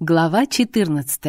Глава 14.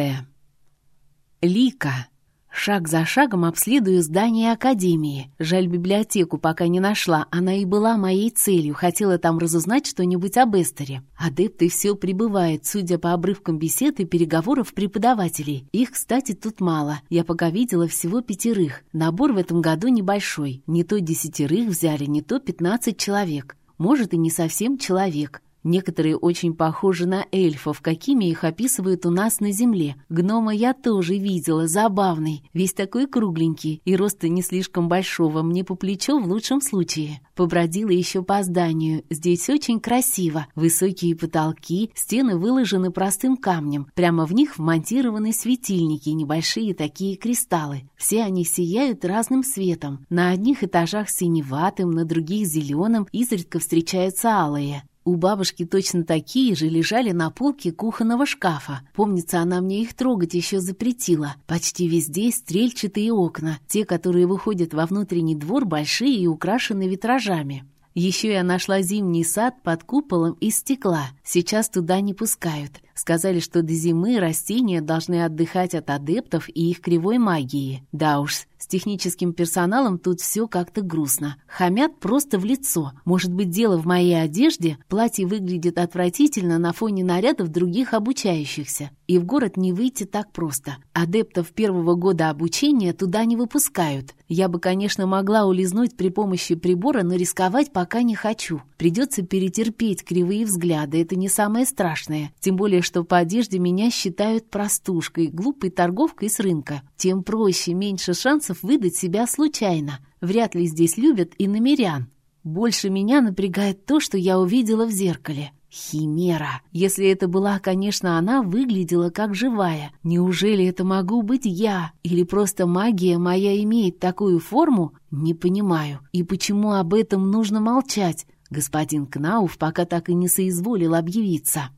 Лика. Шаг за шагом обследую здание Академии. Жаль, библиотеку пока не нашла. Она и была моей целью. Хотела там разузнать что-нибудь об Эстере. Адепты все прибывают, судя по обрывкам бесед и переговоров преподавателей. Их, кстати, тут мало. Я пока видела всего пятерых. Набор в этом году небольшой. Не то десятерых взяли, не то пятнадцать человек. Может, и не совсем человек. Некоторые очень похожи на эльфов, какими их описывают у нас на земле. Гнома я тоже видела, забавный, весь такой кругленький и роста не слишком большого, мне по плечо в лучшем случае. Побродила еще по зданию, здесь очень красиво. Высокие потолки, стены выложены простым камнем, прямо в них вмонтированы светильники, небольшие такие кристаллы. Все они сияют разным светом. На одних этажах синеватым, на других зеленым, изредка встречаются алые. У бабушки точно такие же лежали на полке кухонного шкафа. Помнится, она мне их трогать еще запретила. Почти везде стрельчатые окна, те, которые выходят во внутренний двор, большие и украшены витражами. Еще я нашла зимний сад под куполом из стекла. Сейчас туда не пускают. Сказали, что до зимы растения должны отдыхать от адептов и их кривой магии. Да уж, с техническим персоналом тут все как-то грустно. Хамят просто в лицо. Может быть, дело в моей одежде? Платье выглядит отвратительно на фоне нарядов других обучающихся. И в город не выйти так просто. Адептов первого года обучения туда не выпускают. Я бы, конечно, могла улизнуть при помощи прибора, но рисковать пока не хочу. Придется перетерпеть кривые взгляды, это не самое страшное. Тем более, что по одежде меня считают простушкой, глупой торговкой с рынка. Тем проще, меньше шансов выдать себя случайно. Вряд ли здесь любят и намерян. Больше меня напрягает то, что я увидела в зеркале. Химера. Если это была, конечно, она выглядела как живая. Неужели это могу быть я? Или просто магия моя имеет такую форму? Не понимаю. И почему об этом нужно молчать? Господин Кнауф пока так и не соизволил объявиться.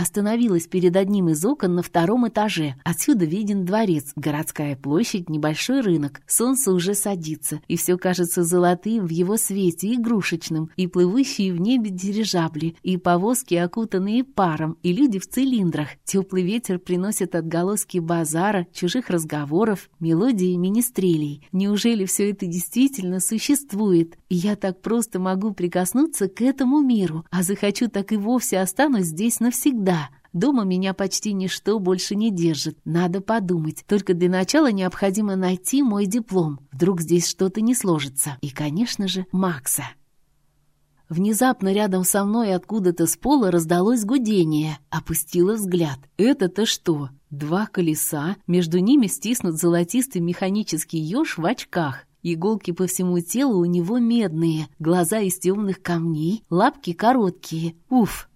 Остановилась перед одним из окон на втором этаже. Отсюда виден дворец, городская площадь, небольшой рынок. Солнце уже садится, и все кажется золотым в его свете, игрушечным, и плывущие в небе дирижабли, и повозки, окутанные паром, и люди в цилиндрах. Теплый ветер приносит отголоски базара, чужих разговоров, мелодии министрелей. Неужели все это действительно существует? И я так просто могу прикоснуться к этому миру, а захочу, так и вовсе останусь здесь навсегда. Да, дома меня почти ничто больше не держит. Надо подумать. Только для начала необходимо найти мой диплом. Вдруг здесь что-то не сложится. И, конечно же, Макса. Внезапно рядом со мной откуда-то с пола раздалось гудение. Опустила взгляд. Это-то что? Два колеса, между ними стиснут золотистый механический еж в очках. Иголки по всему телу у него медные, глаза из темных камней, лапки короткие. Уф,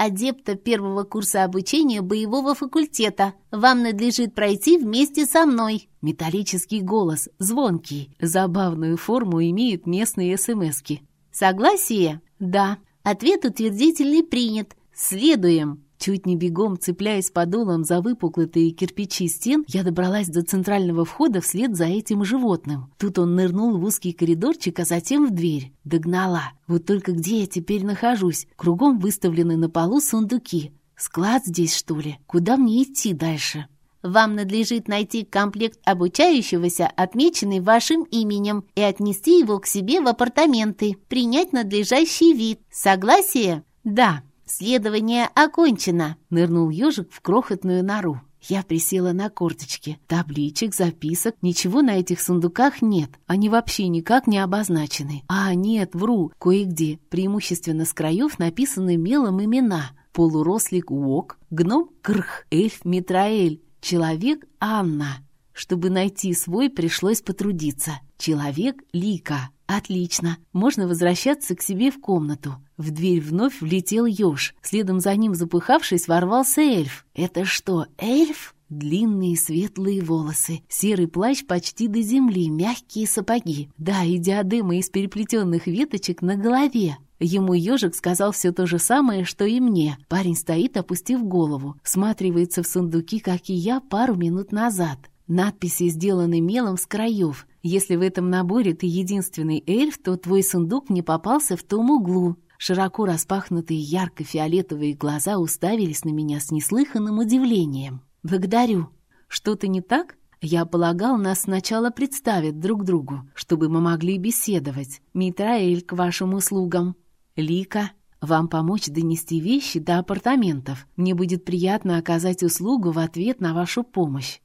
адепта первого курса обучения боевого факультета. Вам надлежит пройти вместе со мной». Металлический голос, звонкий, забавную форму имеют местные смски. «Согласие?» «Да». «Ответ утвердительный принят. Следуем». Чуть не бегом, цепляясь подолом за выпуклые кирпичи стен, я добралась до центрального входа вслед за этим животным. Тут он нырнул в узкий коридорчик, а затем в дверь. Догнала. Вот только где я теперь нахожусь? Кругом выставлены на полу сундуки. Склад здесь, что ли? Куда мне идти дальше? Вам надлежит найти комплект обучающегося, отмеченный вашим именем, и отнести его к себе в апартаменты, принять надлежащий вид. Согласие? Да. «Следование окончено!» — нырнул ежик в крохотную нору. Я присела на корточки. Табличек, записок, ничего на этих сундуках нет. Они вообще никак не обозначены. А, нет, вру, кое-где, преимущественно с краев написаны мелом имена. Полурослик Уок, гном Крх, эльф Митраэль, человек Анна. Чтобы найти свой, пришлось потрудиться. Человек Лика. Отлично, можно возвращаться к себе в комнату. В дверь вновь влетел еж. Следом за ним, запыхавшись, ворвался эльф. Это что, эльф? Длинные светлые волосы, серый плащ почти до земли, мягкие сапоги. Да, и диадема из переплетенных веточек на голове. Ему ежик сказал все то же самое, что и мне. Парень стоит, опустив голову, всматривается в сундуки, как и я пару минут назад. Надписи сделаны мелом с краев. Если в этом наборе ты единственный эльф, то твой сундук не попался в том углу. Широко распахнутые ярко-фиолетовые глаза уставились на меня с неслыханным удивлением. «Благодарю. Что-то не так?» Я полагал, нас сначала представят друг другу, чтобы мы могли беседовать. Митраэль к вашим услугам. Лика, вам помочь донести вещи до апартаментов. Мне будет приятно оказать услугу в ответ на вашу помощь.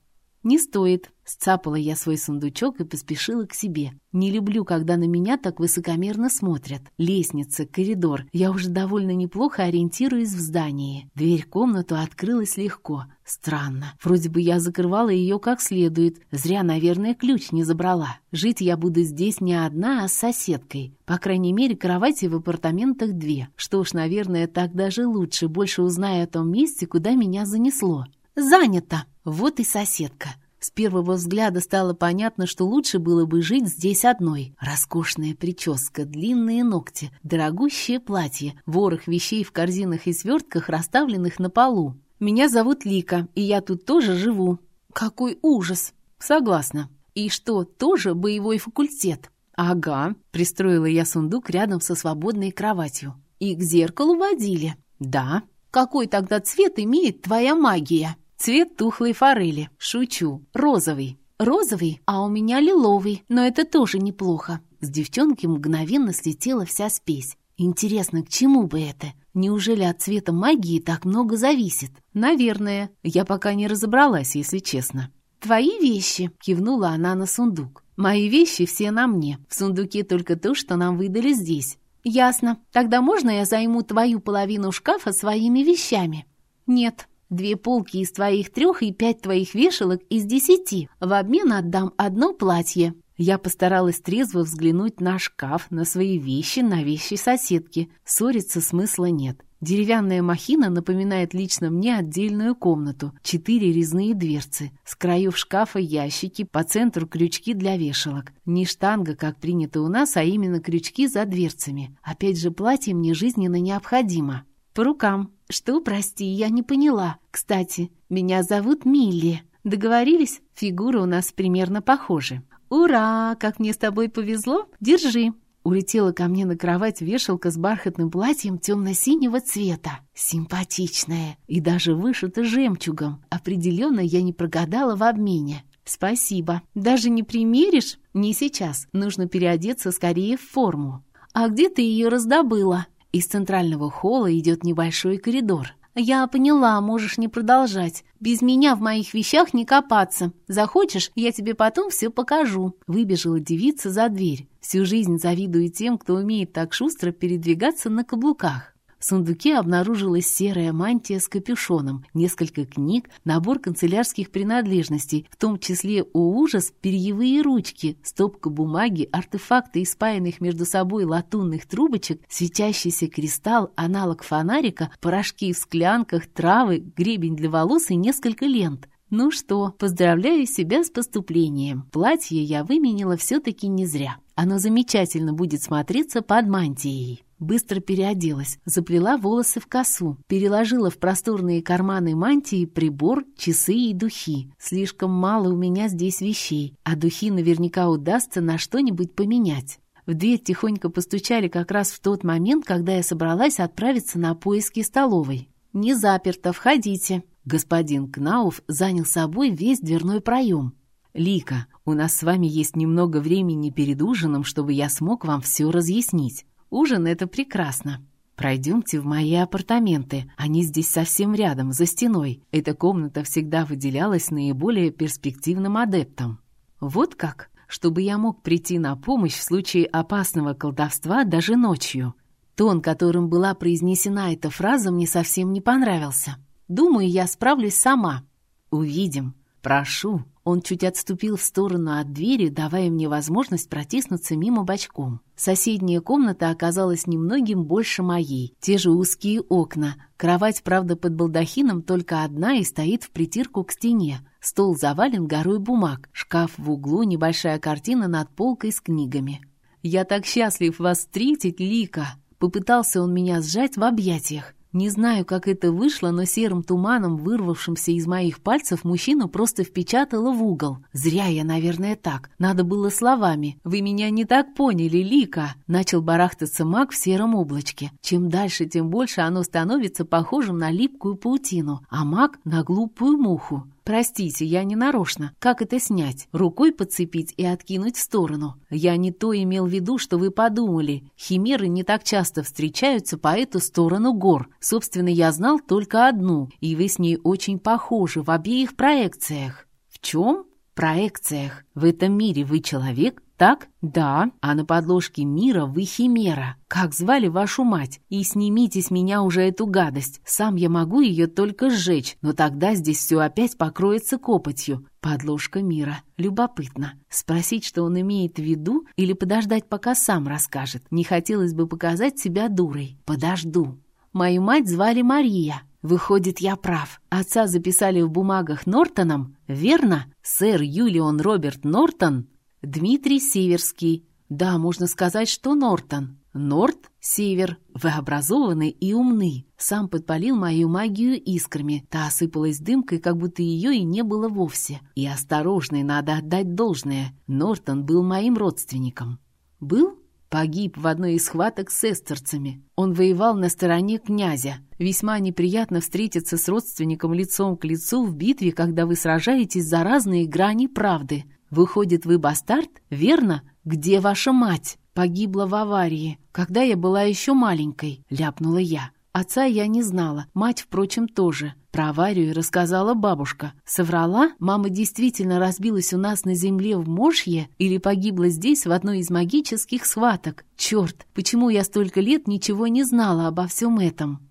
«Не стоит», — сцапала я свой сундучок и поспешила к себе. «Не люблю, когда на меня так высокомерно смотрят. Лестница, коридор. Я уже довольно неплохо ориентируюсь в здании. Дверь в комнату открылась легко. Странно. Вроде бы я закрывала ее как следует. Зря, наверное, ключ не забрала. Жить я буду здесь не одна, а с соседкой. По крайней мере, кровати в апартаментах две. Что ж, наверное, так даже лучше. Больше узнаю о том месте, куда меня занесло. «Занято!» Вот и соседка. С первого взгляда стало понятно, что лучше было бы жить здесь одной. Роскошная прическа, длинные ногти, дорогущее платье, ворох вещей в корзинах и свертках, расставленных на полу. «Меня зовут Лика, и я тут тоже живу». «Какой ужас!» «Согласна. И что, тоже боевой факультет?» «Ага», — пристроила я сундук рядом со свободной кроватью. «И к зеркалу водили?» «Да». «Какой тогда цвет имеет твоя магия?» Цвет тухлой форели. Шучу. Розовый. Розовый, а у меня лиловый, но это тоже неплохо. С девчонки мгновенно слетела вся спесь. Интересно, к чему бы это? Неужели от цвета магии так много зависит? Наверное. Я пока не разобралась, если честно. «Твои вещи», — кивнула она на сундук. «Мои вещи все на мне. В сундуке только то, что нам выдали здесь». «Ясно. Тогда можно я займу твою половину шкафа своими вещами?» «Нет», Две полки из твоих трех и пять твоих вешалок из десяти. В обмен отдам одно платье». Я постаралась трезво взглянуть на шкаф, на свои вещи, на вещи соседки. Ссориться смысла нет. Деревянная махина напоминает лично мне отдельную комнату. Четыре резные дверцы. С краев шкафа ящики, по центру крючки для вешалок. Не штанга, как принято у нас, а именно крючки за дверцами. Опять же, платье мне жизненно необходимо. По рукам. «Что, прости, я не поняла. Кстати, меня зовут Милли. Договорились? Фигуры у нас примерно похожи. Ура, как мне с тобой повезло. Держи». Улетела ко мне на кровать вешалка с бархатным платьем темно-синего цвета. Симпатичная и даже вышита жемчугом. Определенно я не прогадала в обмене. «Спасибо. Даже не примеришь?» «Не сейчас. Нужно переодеться скорее в форму». «А где ты ее раздобыла?» Из центрального холла идет небольшой коридор. «Я поняла, можешь не продолжать. Без меня в моих вещах не копаться. Захочешь, я тебе потом все покажу». Выбежала девица за дверь. Всю жизнь завидую тем, кто умеет так шустро передвигаться на каблуках. В сундуке обнаружилась серая мантия с капюшоном, несколько книг, набор канцелярских принадлежностей, в том числе, о ужас, перьевые ручки, стопка бумаги, артефакты из спаянных между собой латунных трубочек, светящийся кристалл, аналог фонарика, порошки в склянках, травы, гребень для волос и несколько лент. Ну что, поздравляю себя с поступлением. Платье я выменила все-таки не зря. Оно замечательно будет смотреться под мантией. Быстро переоделась, заплела волосы в косу, переложила в просторные карманы мантии прибор, часы и духи. Слишком мало у меня здесь вещей, а духи наверняка удастся на что-нибудь поменять. В дверь тихонько постучали как раз в тот момент, когда я собралась отправиться на поиски столовой. «Не заперто, входите». Господин Кнауф занял собой весь дверной проем. «Лика, у нас с вами есть немного времени перед ужином, чтобы я смог вам все разъяснить. Ужин — это прекрасно. Пройдемте в мои апартаменты. Они здесь совсем рядом, за стеной. Эта комната всегда выделялась наиболее перспективным адептом. Вот как? Чтобы я мог прийти на помощь в случае опасного колдовства даже ночью. Тон, которым была произнесена эта фраза, мне совсем не понравился. Думаю, я справлюсь сама. Увидим. Прошу. Он чуть отступил в сторону от двери, давая мне возможность протиснуться мимо бочком. Соседняя комната оказалась немногим больше моей. Те же узкие окна. Кровать, правда, под балдахином только одна и стоит в притирку к стене. Стол завален горой бумаг. Шкаф в углу, небольшая картина над полкой с книгами. «Я так счастлив вас встретить, Лика!» Попытался он меня сжать в объятиях. Не знаю, как это вышло, но серым туманом, вырвавшимся из моих пальцев, мужчину просто впечатало в угол. Зря я, наверное, так. Надо было словами. «Вы меня не так поняли, Лика!» Начал барахтаться маг в сером облачке. Чем дальше, тем больше оно становится похожим на липкую паутину, а маг — на глупую муху. «Простите, я не нарочно. Как это снять? Рукой подцепить и откинуть в сторону? Я не то имел в виду, что вы подумали. Химеры не так часто встречаются по эту сторону гор. Собственно, я знал только одну, и вы с ней очень похожи в обеих проекциях». «В чем?» «Проекциях. В этом мире вы человек, так? Да. А на подложке мира вы химера. Как звали вашу мать? И снимите с меня уже эту гадость. Сам я могу ее только сжечь, но тогда здесь все опять покроется копотью. Подложка мира. Любопытно. Спросить, что он имеет в виду, или подождать, пока сам расскажет. Не хотелось бы показать себя дурой. Подожду. Мою мать звали Мария. Выходит, я прав. Отца записали в бумагах Нортоном, верно? Сэр Юлион Роберт Нортон Дмитрий Северский. Да, можно сказать, что Нортон. Норт — север. Вы образованы и умны. Сам подпалил мою магию искрами. Та осыпалась дымкой, как будто ее и не было вовсе. И осторожный, надо отдать должное. Нортон был моим родственником. Был? Погиб в одной из схваток с эстерцами. Он воевал на стороне князя. Весьма неприятно встретиться с родственником лицом к лицу в битве, когда вы сражаетесь за разные грани правды. Выходит, вы бастард? Верно? Где ваша мать? Погибла в аварии, когда я была еще маленькой, ляпнула я. Отца я не знала, мать, впрочем, тоже. Про аварию рассказала бабушка. Соврала? Мама действительно разбилась у нас на земле в Мошье или погибла здесь в одной из магических схваток? Черт, почему я столько лет ничего не знала обо всем этом?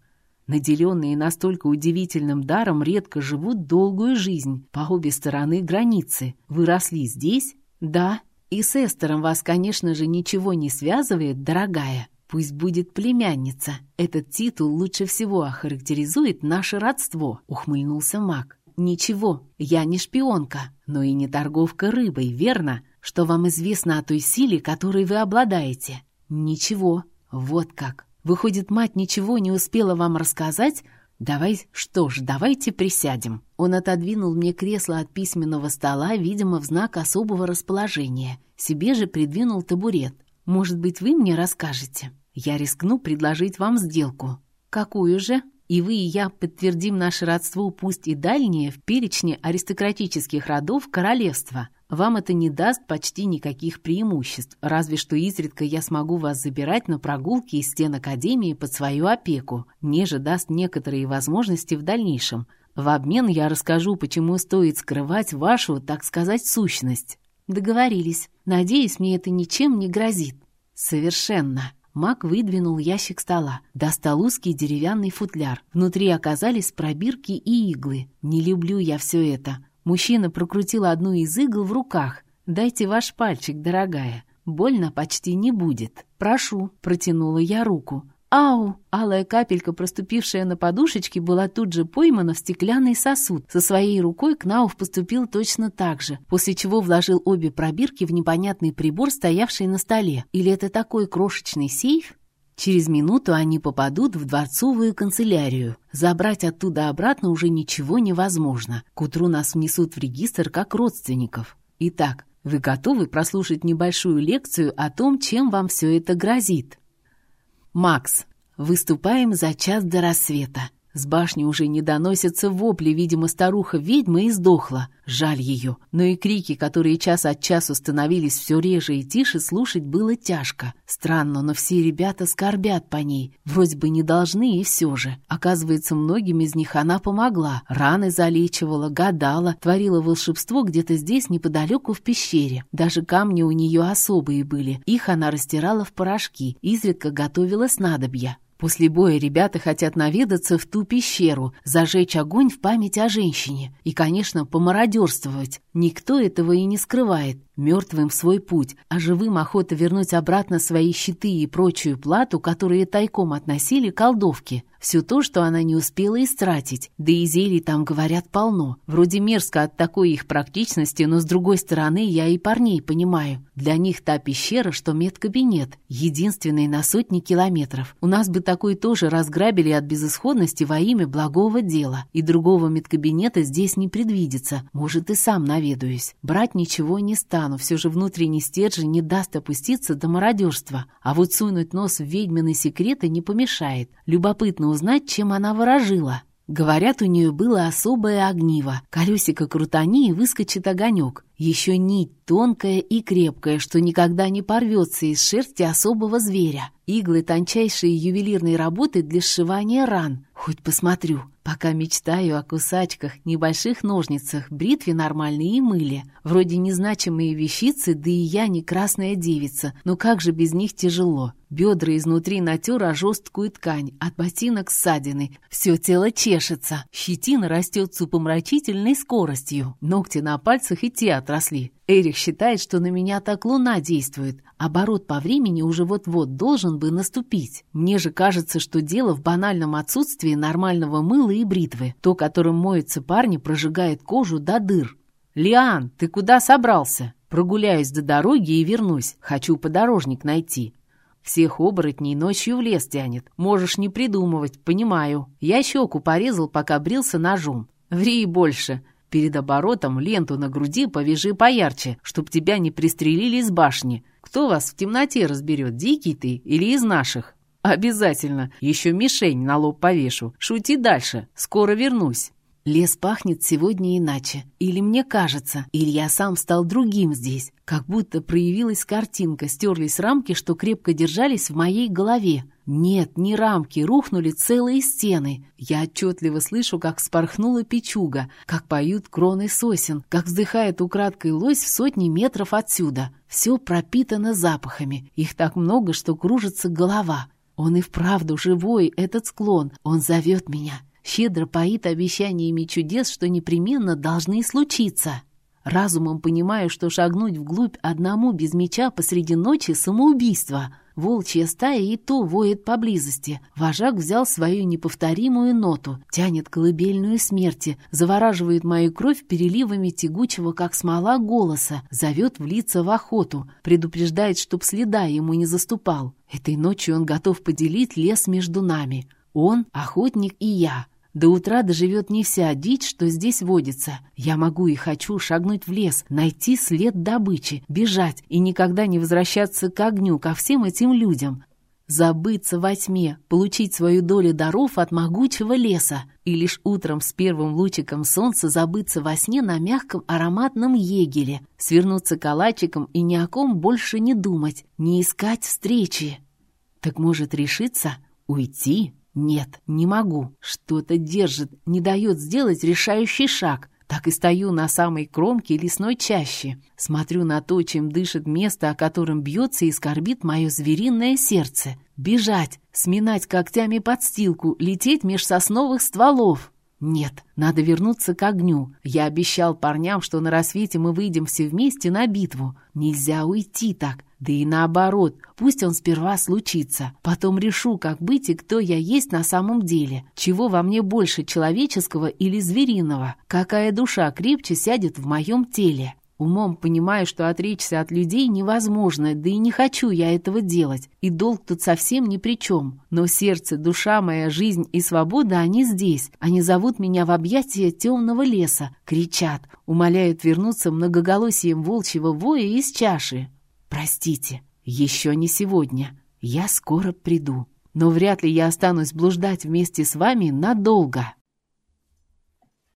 Наделенные настолько удивительным даром редко живут долгую жизнь по обе стороны границы. Вы росли здесь? Да. И с Эстером вас, конечно же, ничего не связывает, дорогая. Пусть будет племянница. Этот титул лучше всего охарактеризует наше родство, ухмыльнулся маг. Ничего, я не шпионка, но и не торговка рыбой, верно? Что вам известно о той силе, которой вы обладаете? Ничего. Вот как. Выходит, мать ничего не успела вам рассказать? Давай, что ж, давайте присядем. Он отодвинул мне кресло от письменного стола, видимо, в знак особого расположения. Себе же придвинул табурет. Может быть, вы мне расскажете? Я рискну предложить вам сделку. Какую же? И вы и я подтвердим наше родство, пусть и дальнее, в перечне аристократических родов королевства. Вам это не даст почти никаких преимуществ, разве что изредка я смогу вас забирать на прогулки из стен Академии под свою опеку. Мне же даст некоторые возможности в дальнейшем. В обмен я расскажу, почему стоит скрывать вашу, так сказать, сущность. Договорились. Надеюсь, мне это ничем не грозит. Совершенно. Мак выдвинул ящик стола, достал узкий деревянный футляр. Внутри оказались пробирки и иглы. Не люблю я все это. Мужчина прокрутил одну из игл в руках. «Дайте ваш пальчик, дорогая. Больно почти не будет. Прошу», — протянула я руку. «Ау!» Алая капелька, проступившая на подушечке, была тут же поймана в стеклянный сосуд. Со своей рукой Кнауф поступил точно так же, после чего вложил обе пробирки в непонятный прибор, стоявший на столе. Или это такой крошечный сейф? Через минуту они попадут в дворцовую канцелярию. Забрать оттуда обратно уже ничего невозможно. К утру нас внесут в регистр как родственников. Итак, вы готовы прослушать небольшую лекцию о том, чем вам все это грозит? Макс, выступаем за час до рассвета. С башни уже не доносятся вопли, видимо, старуха-ведьма и сдохла. Жаль ее. Но и крики, которые час от часу становились все реже и тише, слушать было тяжко. Странно, но все ребята скорбят по ней. Вроде бы не должны, и все же. Оказывается, многим из них она помогла. Раны залечивала, гадала, творила волшебство где-то здесь, неподалеку в пещере. Даже камни у нее особые были. Их она растирала в порошки, изредка готовила снадобья. После боя ребята хотят наведаться в ту пещеру, зажечь огонь в память о женщине и, конечно, помародерствовать. Никто этого и не скрывает. Мертвым свой путь, а живым охота вернуть обратно свои щиты и прочую плату, которые тайком относили колдовки. Все то, что она не успела истратить. Да и зелий там, говорят, полно. Вроде мерзко от такой их практичности, но с другой стороны, я и парней понимаю. Для них та пещера, что медкабинет. Единственный на сотни километров. У нас бы такой тоже разграбили от безысходности во имя благого дела. И другого медкабинета здесь не предвидится. Может, и сам наведаюсь. Брать ничего не стану. Все же внутренний стержень не даст опуститься до мародерства. А вот сунуть нос в ведьмины секреты не помешает. Любопытно узнать, чем она ворожила. Говорят, у нее было особое огниво. Колесико крутани и выскочит огонек. Еще нить тонкая и крепкая, что никогда не порвется из шерсти особого зверя. Иглы тончайшие ювелирной работы для сшивания ран. Хоть посмотрю. Пока мечтаю о кусачках, небольших ножницах, бритве нормальной и мыле. Вроде незначимые вещицы, да и я не красная девица, но как же без них тяжело. Бедра изнутри натер о жесткую ткань, от ботинок ссадины. Все тело чешется. Щетина растет с упомрачительной скоростью. Ногти на пальцах и те отросли. Эрих считает, что на меня так луна действует. Оборот по времени уже вот-вот должен бы наступить. Мне же кажется, что дело в банальном отсутствии нормального мыла и бритвы. То, которым моются парни, прожигает кожу до дыр. «Лиан, ты куда собрался?» «Прогуляюсь до дороги и вернусь. Хочу подорожник найти». Всех оборотней ночью в лес тянет. Можешь не придумывать, понимаю. Я щеку порезал, пока брился ножом. Ври больше. Перед оборотом ленту на груди повяжи поярче, чтоб тебя не пристрелили из башни. Кто вас в темноте разберет, дикий ты или из наших? Обязательно. Еще мишень на лоб повешу. Шути дальше. Скоро вернусь. Лес пахнет сегодня иначе. Или мне кажется, или я сам стал другим здесь. Как будто проявилась картинка, стерлись рамки, что крепко держались в моей голове. Нет, не рамки, рухнули целые стены. Я отчетливо слышу, как спорхнула печуга, как поют кроны сосен, как вздыхает украдкой лось в сотни метров отсюда. Все пропитано запахами. Их так много, что кружится голова. Он и вправду живой, этот склон. Он зовет меня щедро поит обещаниями чудес, что непременно должны случиться. Разумом понимаю, что шагнуть вглубь одному без меча посреди ночи — самоубийство. Волчья стая и то воет поблизости. Вожак взял свою неповторимую ноту, тянет колыбельную смерти, завораживает мою кровь переливами тягучего, как смола, голоса, зовет влиться в охоту, предупреждает, чтоб следа ему не заступал. Этой ночью он готов поделить лес между нами. Он — охотник и я — до утра доживет не вся дичь, что здесь водится. Я могу и хочу шагнуть в лес, найти след добычи, бежать и никогда не возвращаться к огню, ко всем этим людям. Забыться во тьме, получить свою долю даров от могучего леса и лишь утром с первым лучиком солнца забыться во сне на мягком ароматном егеле, свернуться калачиком и ни о ком больше не думать, не искать встречи. Так может решиться уйти? Нет, не могу. Что-то держит, не дает сделать решающий шаг. Так и стою на самой кромке лесной чащи. Смотрю на то, чем дышит место, о котором бьется и скорбит мое звериное сердце. Бежать, сминать когтями подстилку, лететь меж сосновых стволов. Нет, надо вернуться к огню. Я обещал парням, что на рассвете мы выйдем все вместе на битву. Нельзя уйти так. Да и наоборот, пусть он сперва случится. Потом решу, как быть и кто я есть на самом деле. Чего во мне больше, человеческого или звериного? Какая душа крепче сядет в моем теле? Умом понимаю, что отречься от людей невозможно, да и не хочу я этого делать, и долг тут совсем ни при чем. Но сердце, душа моя, жизнь и свобода, они здесь. Они зовут меня в объятия темного леса, кричат, умоляют вернуться многоголосием волчьего воя из чаши. «Простите, еще не сегодня. Я скоро приду. Но вряд ли я останусь блуждать вместе с вами надолго».